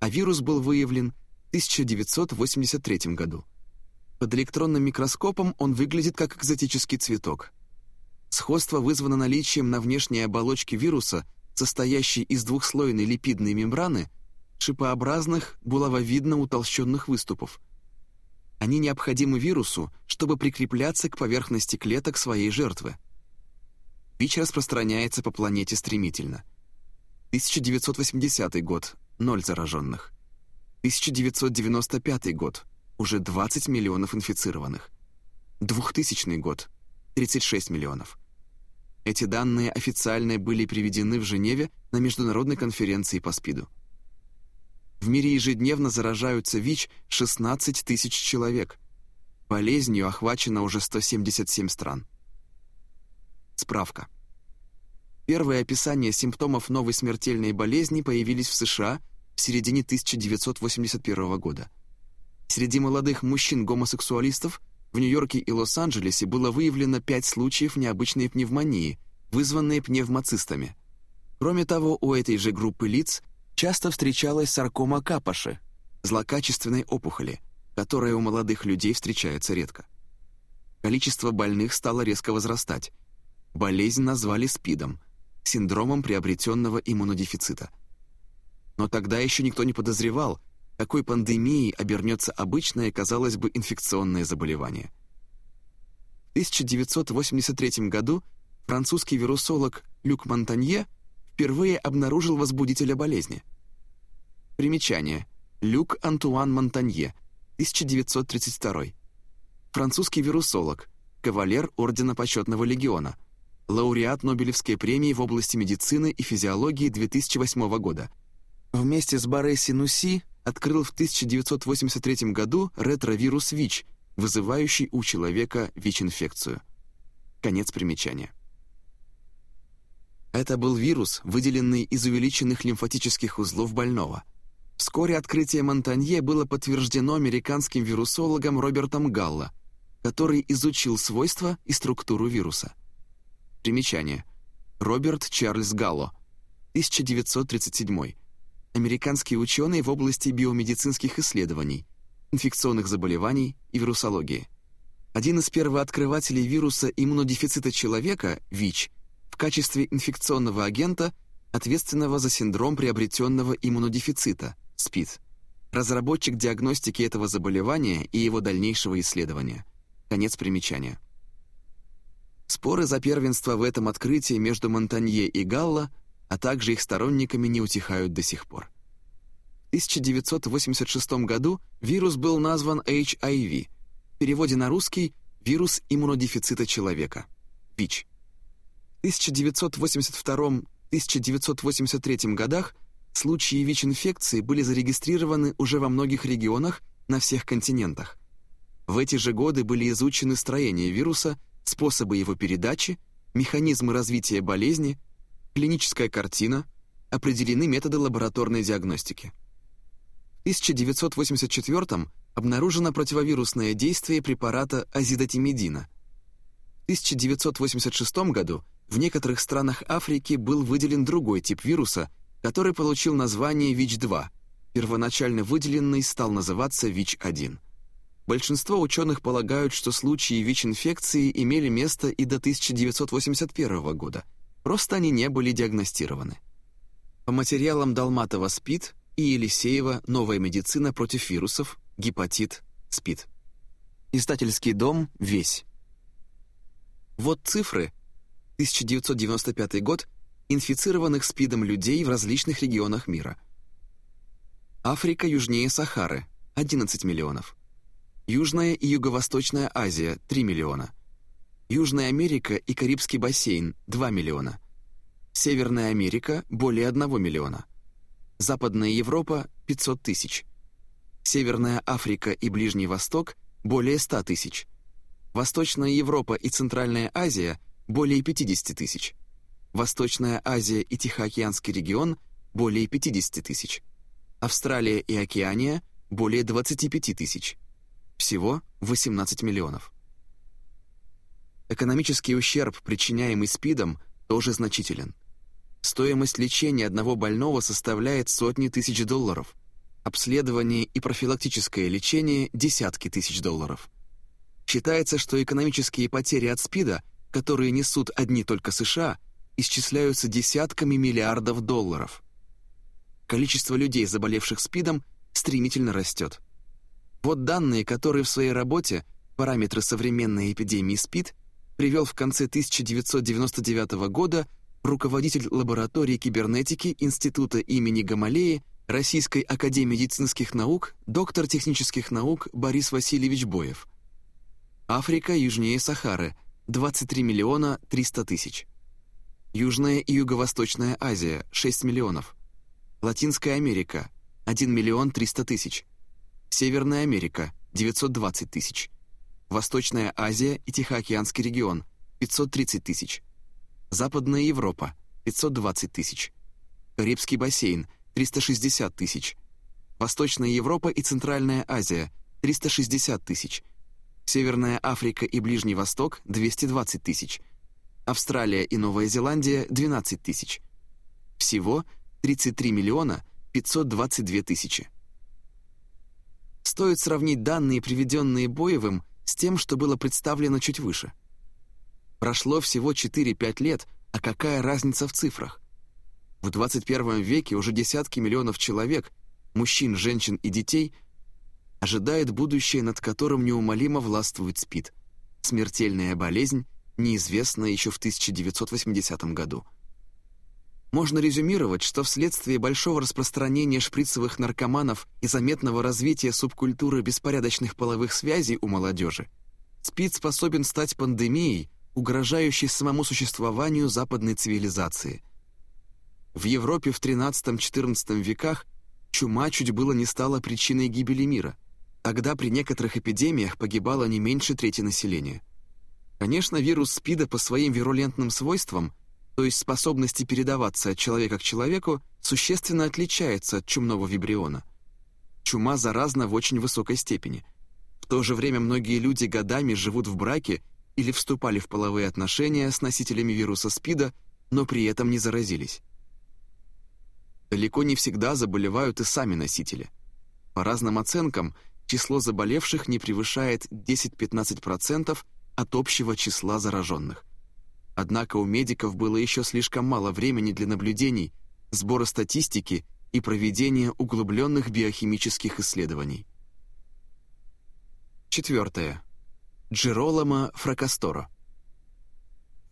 а вирус был выявлен в 1983 году. Под электронным микроскопом он выглядит как экзотический цветок. Сходство вызвано наличием на внешней оболочке вируса, состоящей из двухслойной липидной мембраны – шипообразных, булавовидно утолщенных выступов. Они необходимы вирусу, чтобы прикрепляться к поверхности клеток своей жертвы. ВИЧ распространяется по планете стремительно. 1980 год – ноль зараженных. 1995 год – уже 20 миллионов инфицированных. 2000 год – 36 миллионов. Эти данные официально были приведены в Женеве на международной конференции по СПИДу. В мире ежедневно заражаются ВИЧ 16 тысяч человек. Болезнью охвачено уже 177 стран. Справка. Первые описания симптомов новой смертельной болезни появились в США в середине 1981 года. Среди молодых мужчин-гомосексуалистов в Нью-Йорке и Лос-Анджелесе было выявлено пять случаев необычной пневмонии, вызванные пневмоцистами. Кроме того, у этой же группы лиц часто встречалась саркома капоши, злокачественной опухоли, которая у молодых людей встречается редко. Количество больных стало резко возрастать. Болезнь назвали СПИДом, синдромом приобретенного иммунодефицита. Но тогда еще никто не подозревал, какой пандемией обернется обычное, казалось бы, инфекционное заболевание. В 1983 году французский вирусолог Люк Монтанье впервые обнаружил возбудителя болезни. Примечание. Люк Антуан Монтанье, 1932. Французский вирусолог, кавалер Ордена Почетного Легиона, лауреат Нобелевской премии в области медицины и физиологии 2008 года. Вместе с Барре Синуси открыл в 1983 году ретровирус ВИЧ, вызывающий у человека ВИЧ-инфекцию. Конец примечания. Это был вирус, выделенный из увеличенных лимфатических узлов больного. Вскоре открытие Монтанье было подтверждено американским вирусологом Робертом Галло, который изучил свойства и структуру вируса. Примечание. Роберт Чарльз Галло, 1937. Американский ученый в области биомедицинских исследований, инфекционных заболеваний и вирусологии. Один из первооткрывателей вируса иммунодефицита человека, ВИЧ – в качестве инфекционного агента, ответственного за синдром приобретенного иммунодефицита, СПИД, разработчик диагностики этого заболевания и его дальнейшего исследования. Конец примечания. Споры за первенство в этом открытии между Монтанье и Галло, а также их сторонниками не утихают до сих пор. В 1986 году вирус был назван HIV, в переводе на русский «вирус иммунодефицита человека», ВИЧ. 1982-1983 годах случаи ВИЧ-инфекции были зарегистрированы уже во многих регионах на всех континентах. В эти же годы были изучены строение вируса, способы его передачи, механизмы развития болезни, клиническая картина, определены методы лабораторной диагностики. В 1984 обнаружено противовирусное действие препарата азидотимидина. В 1986 году в некоторых странах Африки был выделен другой тип вируса, который получил название ВИЧ-2. Первоначально выделенный стал называться ВИЧ-1. Большинство ученых полагают, что случаи ВИЧ-инфекции имели место и до 1981 года, просто они не были диагностированы. По материалам Долматова СПИД и Елисеева «Новая медицина против вирусов. Гепатит. СПИД». Издательский дом «Весь». Вот цифры. 1995 год инфицированных СПИДом людей в различных регионах мира. Африка южнее Сахары – 11 миллионов. Южная и Юго-Восточная Азия – 3 миллиона. Южная Америка и Карибский бассейн – 2 миллиона. Северная Америка – более 1 миллиона. Западная Европа – 500 тысяч. Северная Африка и Ближний Восток – более 100 тысяч. Восточная Европа и Центральная Азия – более 50 тысяч. Восточная Азия и Тихоокеанский регион – более 50 тысяч. Австралия и Океания – более 25 тысяч. Всего 18 миллионов. Экономический ущерб, причиняемый СПИДом, тоже значителен. Стоимость лечения одного больного составляет сотни тысяч долларов, обследование и профилактическое лечение – десятки тысяч долларов. Считается, что экономические потери от СПИДа, которые несут одни только США, исчисляются десятками миллиардов долларов. Количество людей, заболевших СПИДом, стремительно растет. Вот данные, которые в своей работе «Параметры современной эпидемии СПИД» привел в конце 1999 года руководитель лаборатории кибернетики Института имени Гамалеи Российской академии медицинских наук, доктор технических наук Борис Васильевич Боев. Африка южнее Сахары – 23 миллиона 300 тысяч. Южная и Юго-Восточная Азия – 6 миллионов. Латинская Америка – 1 миллион 300 тысяч. Северная Америка – 920 тысяч. Восточная Азия и Тихоокеанский регион – 530 тысяч. Западная Европа – 520 тысяч. Карибский бассейн – 360 тысяч. Восточная Европа и Центральная Азия – 360 тысяч. Северная Африка и Ближний Восток – 220 тысяч. Австралия и Новая Зеландия – 12 тысяч. Всего 33 миллиона 522 тысячи. Стоит сравнить данные, приведенные Боевым, с тем, что было представлено чуть выше. Прошло всего 4-5 лет, а какая разница в цифрах? В 21 веке уже десятки миллионов человек, мужчин, женщин и детей, ожидает будущее, над которым неумолимо властвует СПИД. Смертельная болезнь, неизвестная еще в 1980 году. Можно резюмировать, что вследствие большого распространения шприцевых наркоманов и заметного развития субкультуры беспорядочных половых связей у молодежи, СПИД способен стать пандемией, угрожающей самому существованию западной цивилизации. В Европе в XIII-XIV веках чума чуть было не стала причиной гибели мира. Тогда при некоторых эпидемиях погибало не меньше трети населения. Конечно, вирус СПИДа по своим вирулентным свойствам – то есть способности передаваться от человека к человеку, существенно отличается от чумного вибриона. Чума заразна в очень высокой степени. В то же время многие люди годами живут в браке или вступали в половые отношения с носителями вируса СПИДа, но при этом не заразились. Далеко не всегда заболевают и сами носители. По разным оценкам, число заболевших не превышает 10-15% от общего числа зараженных. Однако у медиков было еще слишком мало времени для наблюдений, сбора статистики и проведения углубленных биохимических исследований. Четвертое. Джеролома фракасторо.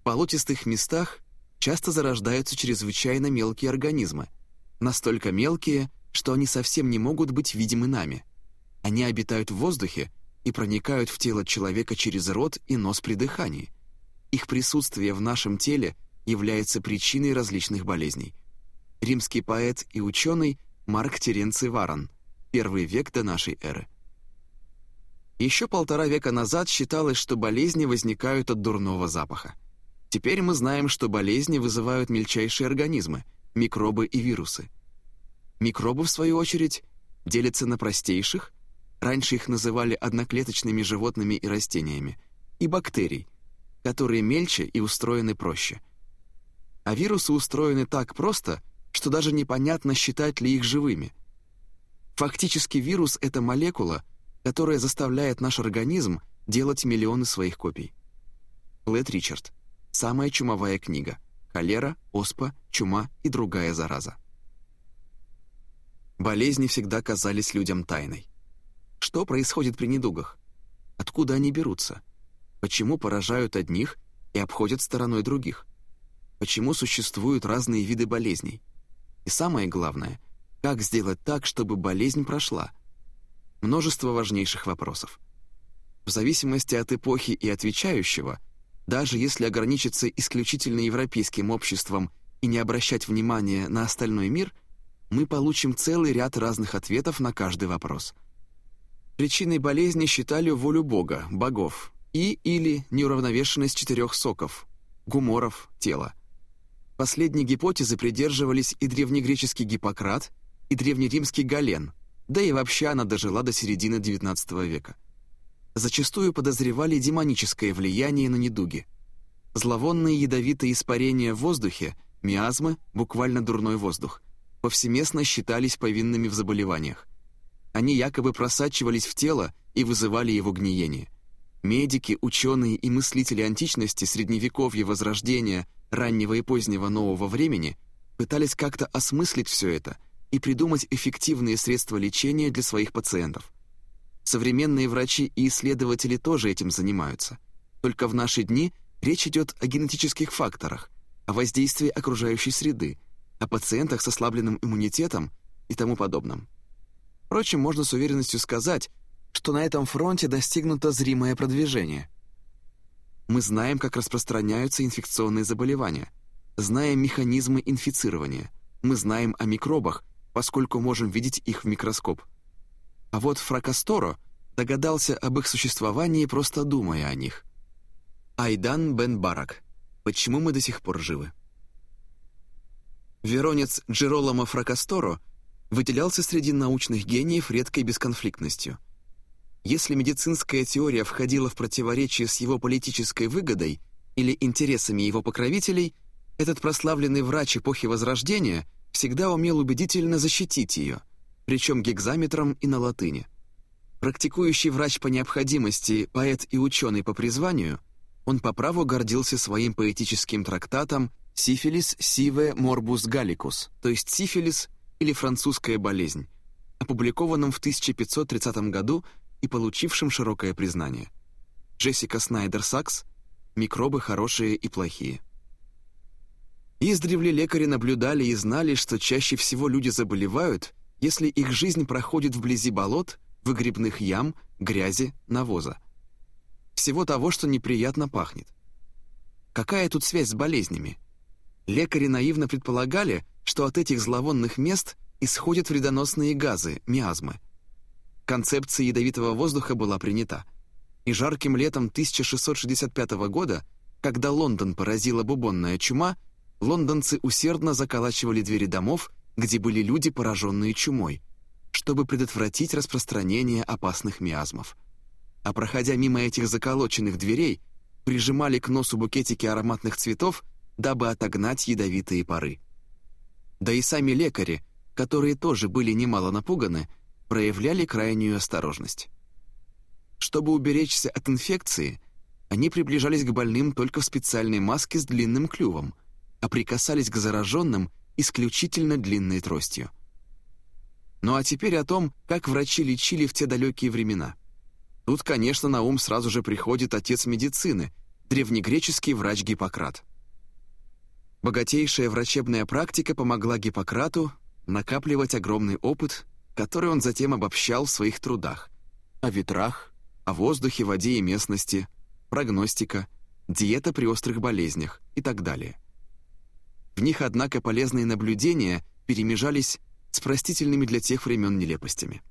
В болотистых местах часто зарождаются чрезвычайно мелкие организмы, настолько мелкие, что они совсем не могут быть видимы нами. Они обитают в воздухе и проникают в тело человека через рот и нос при дыхании – их присутствие в нашем теле является причиной различных болезней. Римский поэт и ученый Марк Теренций Варон, первый век до нашей эры. Еще полтора века назад считалось, что болезни возникают от дурного запаха. Теперь мы знаем, что болезни вызывают мельчайшие организмы, микробы и вирусы. Микробы, в свою очередь, делятся на простейших, раньше их называли одноклеточными животными и растениями, и бактерий – которые мельче и устроены проще. А вирусы устроены так просто, что даже непонятно, считать ли их живыми. Фактически вирус — это молекула, которая заставляет наш организм делать миллионы своих копий. Лэд Ричард. Самая чумовая книга. Холера, оспа, чума и другая зараза. Болезни всегда казались людям тайной. Что происходит при недугах? Откуда они берутся? Почему поражают одних и обходят стороной других? Почему существуют разные виды болезней? И самое главное, как сделать так, чтобы болезнь прошла? Множество важнейших вопросов. В зависимости от эпохи и отвечающего, даже если ограничиться исключительно европейским обществом и не обращать внимания на остальной мир, мы получим целый ряд разных ответов на каждый вопрос. Причиной болезни считали волю Бога, богов, и или неуравновешенность четырех соков – гуморов тела. Последней гипотезы придерживались и древнегреческий Гиппократ, и древнеримский Гален, да и вообще она дожила до середины XIX века. Зачастую подозревали демоническое влияние на недуги. Зловонные ядовитые испарения в воздухе, миазмы, буквально дурной воздух, повсеместно считались повинными в заболеваниях. Они якобы просачивались в тело и вызывали его гниение – Медики, ученые и мыслители античности, средневековья, возрождения, раннего и позднего нового времени пытались как-то осмыслить все это и придумать эффективные средства лечения для своих пациентов. Современные врачи и исследователи тоже этим занимаются. Только в наши дни речь идет о генетических факторах, о воздействии окружающей среды, о пациентах с ослабленным иммунитетом и тому подобном. Впрочем, можно с уверенностью сказать, что на этом фронте достигнуто зримое продвижение. Мы знаем, как распространяются инфекционные заболевания, знаем механизмы инфицирования, мы знаем о микробах, поскольку можем видеть их в микроскоп. А вот Фракасторо догадался об их существовании, просто думая о них. Айдан бен Барак. Почему мы до сих пор живы? Веронец Джероломо Фракасторо выделялся среди научных гениев редкой бесконфликтностью – если медицинская теория входила в противоречие с его политической выгодой или интересами его покровителей, этот прославленный врач эпохи Возрождения всегда умел убедительно защитить ее, причем гекзаметром и на латыни. Практикующий врач по необходимости, поэт и ученый по призванию, он по праву гордился своим поэтическим трактатом «Сифилис сиве морбус галликус», то есть сифилис или французская болезнь, опубликованном в 1530 году и получившим широкое признание. Джессика Снайдер-Сакс «Микробы хорошие и плохие». Издревле лекари наблюдали и знали, что чаще всего люди заболевают, если их жизнь проходит вблизи болот, выгребных ям, грязи, навоза. Всего того, что неприятно пахнет. Какая тут связь с болезнями? Лекари наивно предполагали, что от этих зловонных мест исходят вредоносные газы, миазмы – Концепция ядовитого воздуха была принята. И жарким летом 1665 года, когда Лондон поразила бубонная чума, лондонцы усердно заколачивали двери домов, где были люди, пораженные чумой, чтобы предотвратить распространение опасных миазмов. А проходя мимо этих заколоченных дверей, прижимали к носу букетики ароматных цветов, дабы отогнать ядовитые пары. Да и сами лекари, которые тоже были немало напуганы, проявляли крайнюю осторожность. Чтобы уберечься от инфекции, они приближались к больным только в специальной маске с длинным клювом, а прикасались к зараженным исключительно длинной тростью. Ну а теперь о том, как врачи лечили в те далекие времена. Тут, конечно, на ум сразу же приходит отец медицины, древнегреческий врач Гиппократ. Богатейшая врачебная практика помогла Гиппократу накапливать огромный опыт который он затем обобщал в своих трудах о ветрах, о воздухе, воде и местности, прогностика, диета при острых болезнях и так далее. В них, однако, полезные наблюдения перемежались с простительными для тех времен нелепостями.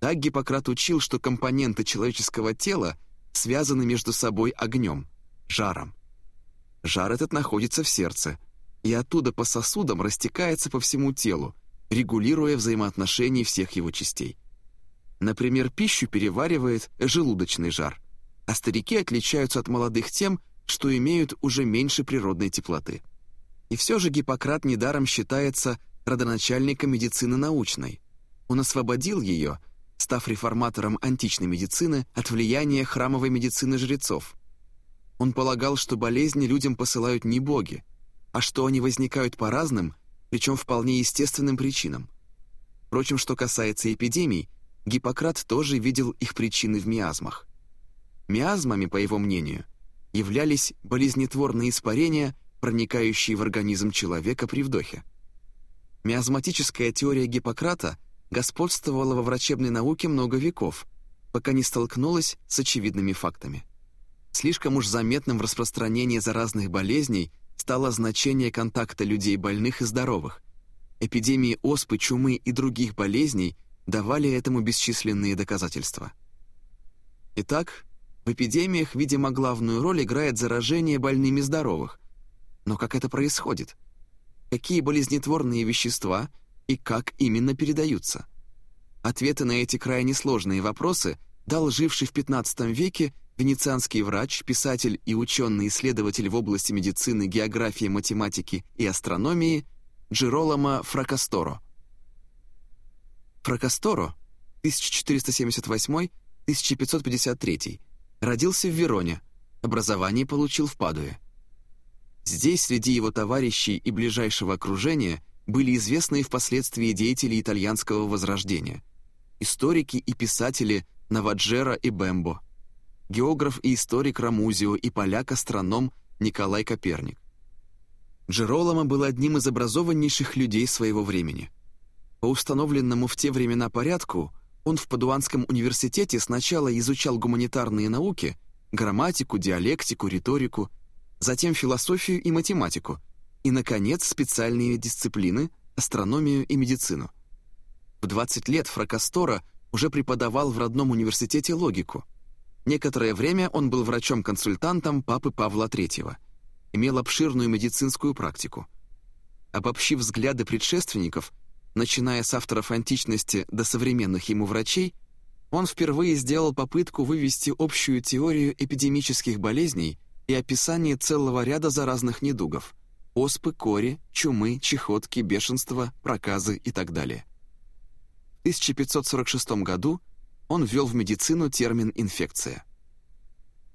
Так Гиппократ учил, что компоненты человеческого тела связаны между собой огнем, жаром. Жар этот находится в сердце, и оттуда по сосудам растекается по всему телу, регулируя взаимоотношения всех его частей. Например, пищу переваривает желудочный жар, а старики отличаются от молодых тем, что имеют уже меньше природной теплоты. И все же Гиппократ недаром считается родоначальником медицины научной. Он освободил ее, став реформатором античной медицины от влияния храмовой медицины жрецов. Он полагал, что болезни людям посылают не боги, а что они возникают по разным, причем вполне естественным причинам. Впрочем, что касается эпидемий, Гиппократ тоже видел их причины в миазмах. Миазмами, по его мнению, являлись болезнетворные испарения, проникающие в организм человека при вдохе. Миазматическая теория Гиппократа господствовала во врачебной науке много веков, пока не столкнулась с очевидными фактами. Слишком уж заметным в распространении заразных болезней стало значение контакта людей больных и здоровых. Эпидемии оспы, чумы и других болезней давали этому бесчисленные доказательства. Итак, в эпидемиях, видимо, главную роль играет заражение больными здоровых. Но как это происходит? Какие болезнетворные вещества и как именно передаются? Ответы на эти крайне сложные вопросы дал живший в XV веке венецианский врач, писатель и ученый-исследователь в области медицины, географии, математики и астрономии Джероломо Фракасторо. Фракасторо 1478-1553 родился в Вероне, образование получил в Падуе. Здесь среди его товарищей и ближайшего окружения были известные впоследствии деятели итальянского возрождения, историки и писатели Наваджера и Бембо, географ и историк Рамузио и поляк-астроном Николай Коперник. Джероломо был одним из образованнейших людей своего времени. По установленному в те времена порядку, он в Падуанском университете сначала изучал гуманитарные науки, грамматику, диалектику, риторику, затем философию и математику, и, наконец, специальные дисциплины – астрономию и медицину. В 20 лет Фракастора уже преподавал в родном университете логику. Некоторое время он был врачом-консультантом папы Павла III, имел обширную медицинскую практику. Обобщив взгляды предшественников, начиная с авторов античности до современных ему врачей, он впервые сделал попытку вывести общую теорию эпидемических болезней и описание целого ряда заразных недугов – оспы, кори, чумы, чехотки, бешенства, проказы и так далее. В 1546 году он ввел в медицину термин «инфекция».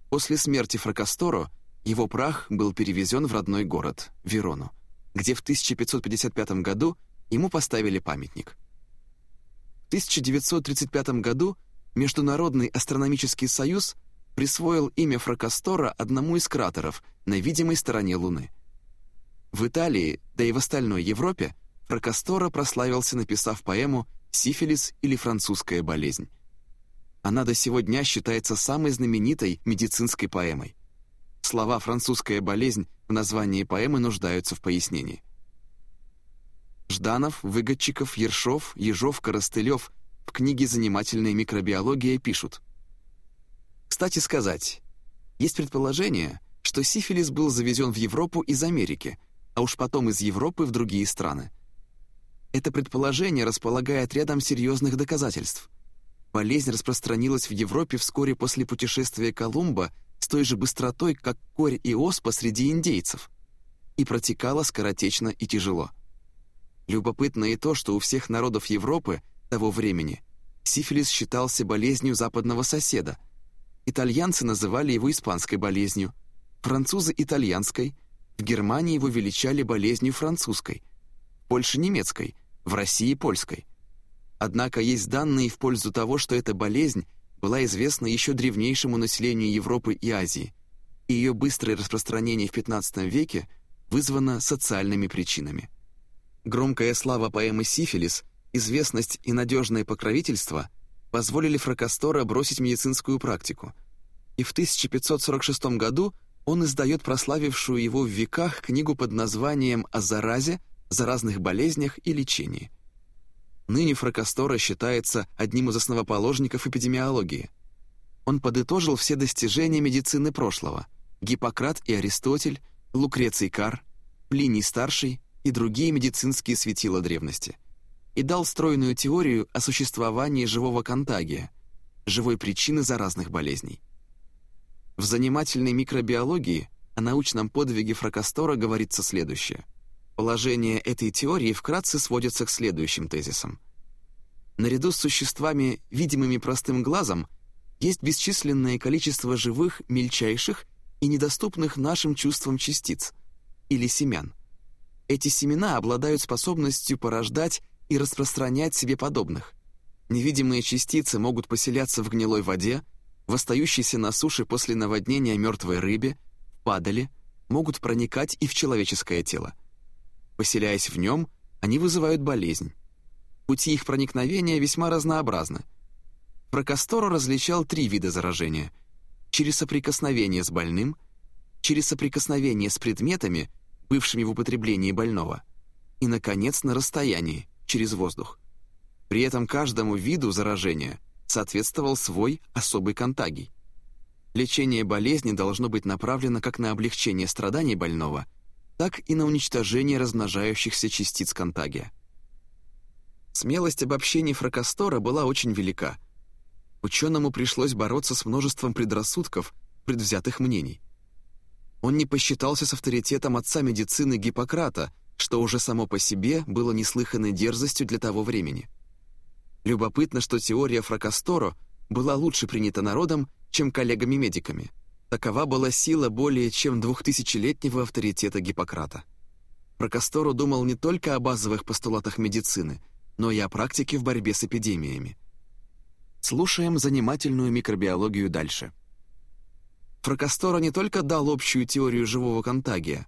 После смерти Фракасторо его прах был перевезен в родной город, Верону, где в 1555 году ему поставили памятник. В 1935 году Международный астрономический союз присвоил имя Фракастора одному из кратеров на видимой стороне Луны. В Италии, да и в остальной Европе, Фракастора прославился, написав поэму «Сифилис или французская болезнь». Она до сего дня считается самой знаменитой медицинской поэмой. Слова «французская болезнь» в названии поэмы нуждаются в пояснении. Жданов, Выгодчиков, Ершов, Ежов, Коростылев в книге «Занимательная микробиология» пишут – кстати сказать, есть предположение, что сифилис был завезен в Европу из Америки, а уж потом из Европы в другие страны. Это предположение располагает рядом серьезных доказательств. Болезнь распространилась в Европе вскоре после путешествия Колумба с той же быстротой, как корь и оспа среди индейцев, и протекала скоротечно и тяжело. Любопытно и то, что у всех народов Европы того времени сифилис считался болезнью западного соседа – Итальянцы называли его испанской болезнью, французы – итальянской, в Германии его величали болезнью французской, в Польше – немецкой, в России – польской. Однако есть данные в пользу того, что эта болезнь была известна еще древнейшему населению Европы и Азии, и ее быстрое распространение в XV веке вызвано социальными причинами. Громкая слава поэмы «Сифилис», известность и надежное покровительство – позволили Фракастора бросить медицинскую практику. И в 1546 году он издает прославившую его в веках книгу под названием «О заразе, заразных болезнях и лечении». Ныне Фракастора считается одним из основоположников эпидемиологии. Он подытожил все достижения медицины прошлого – Гиппократ и Аристотель, Лукреций Кар, Плиний Старший и другие медицинские светила древности – и дал стройную теорию о существовании живого контагия, живой причины заразных болезней. В занимательной микробиологии о научном подвиге Фракастора говорится следующее. Положение этой теории вкратце сводится к следующим тезисам. Наряду с существами, видимыми простым глазом, есть бесчисленное количество живых, мельчайших и недоступных нашим чувствам частиц или семян. Эти семена обладают способностью порождать и распространять себе подобных. Невидимые частицы могут поселяться в гнилой воде, в остающейся на суше после наводнения мертвой рыбе, в падале, могут проникать и в человеческое тело. Поселяясь в нем, они вызывают болезнь. Пути их проникновения весьма разнообразны. Прокасторо различал три вида заражения — через соприкосновение с больным, через соприкосновение с предметами, бывшими в употреблении больного, и, наконец, на расстоянии, через воздух. При этом каждому виду заражения соответствовал свой особый контагий. Лечение болезни должно быть направлено как на облегчение страданий больного, так и на уничтожение размножающихся частиц контагия. Смелость обобщений Фракастора была очень велика. Ученому пришлось бороться с множеством предрассудков, предвзятых мнений. Он не посчитался с авторитетом отца медицины Гиппократа, что уже само по себе было неслыханной дерзостью для того времени. Любопытно, что теория Фракасторо была лучше принята народом, чем коллегами-медиками. Такова была сила более чем двухтысячелетнего авторитета Гиппократа. Фракасторо думал не только о базовых постулатах медицины, но и о практике в борьбе с эпидемиями. Слушаем занимательную микробиологию дальше. Фракасторо не только дал общую теорию живого контагия,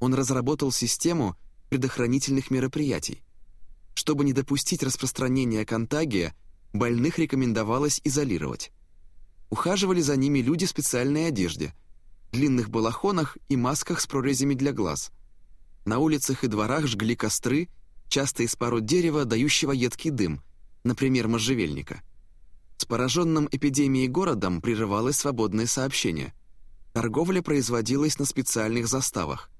он разработал систему предохранительных мероприятий. Чтобы не допустить распространения контагия, больных рекомендовалось изолировать. Ухаживали за ними люди в специальной одежде, длинных балахонах и масках с прорезями для глаз. На улицах и дворах жгли костры, часто из пород дерева, дающего едкий дым, например, можжевельника. С пораженным эпидемией городом прерывалось свободное сообщение. Торговля производилась на специальных заставах.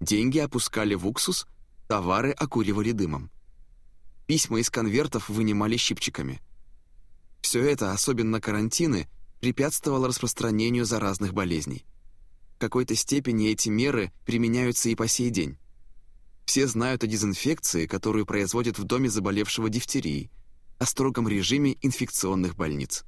Деньги опускали в уксус, товары окуривали дымом. Письма из конвертов вынимали щипчиками. Все это, особенно карантины, препятствовало распространению заразных болезней. В какой-то степени эти меры применяются и по сей день. Все знают о дезинфекции, которую производят в доме заболевшего дифтерией, о строгом режиме инфекционных больниц.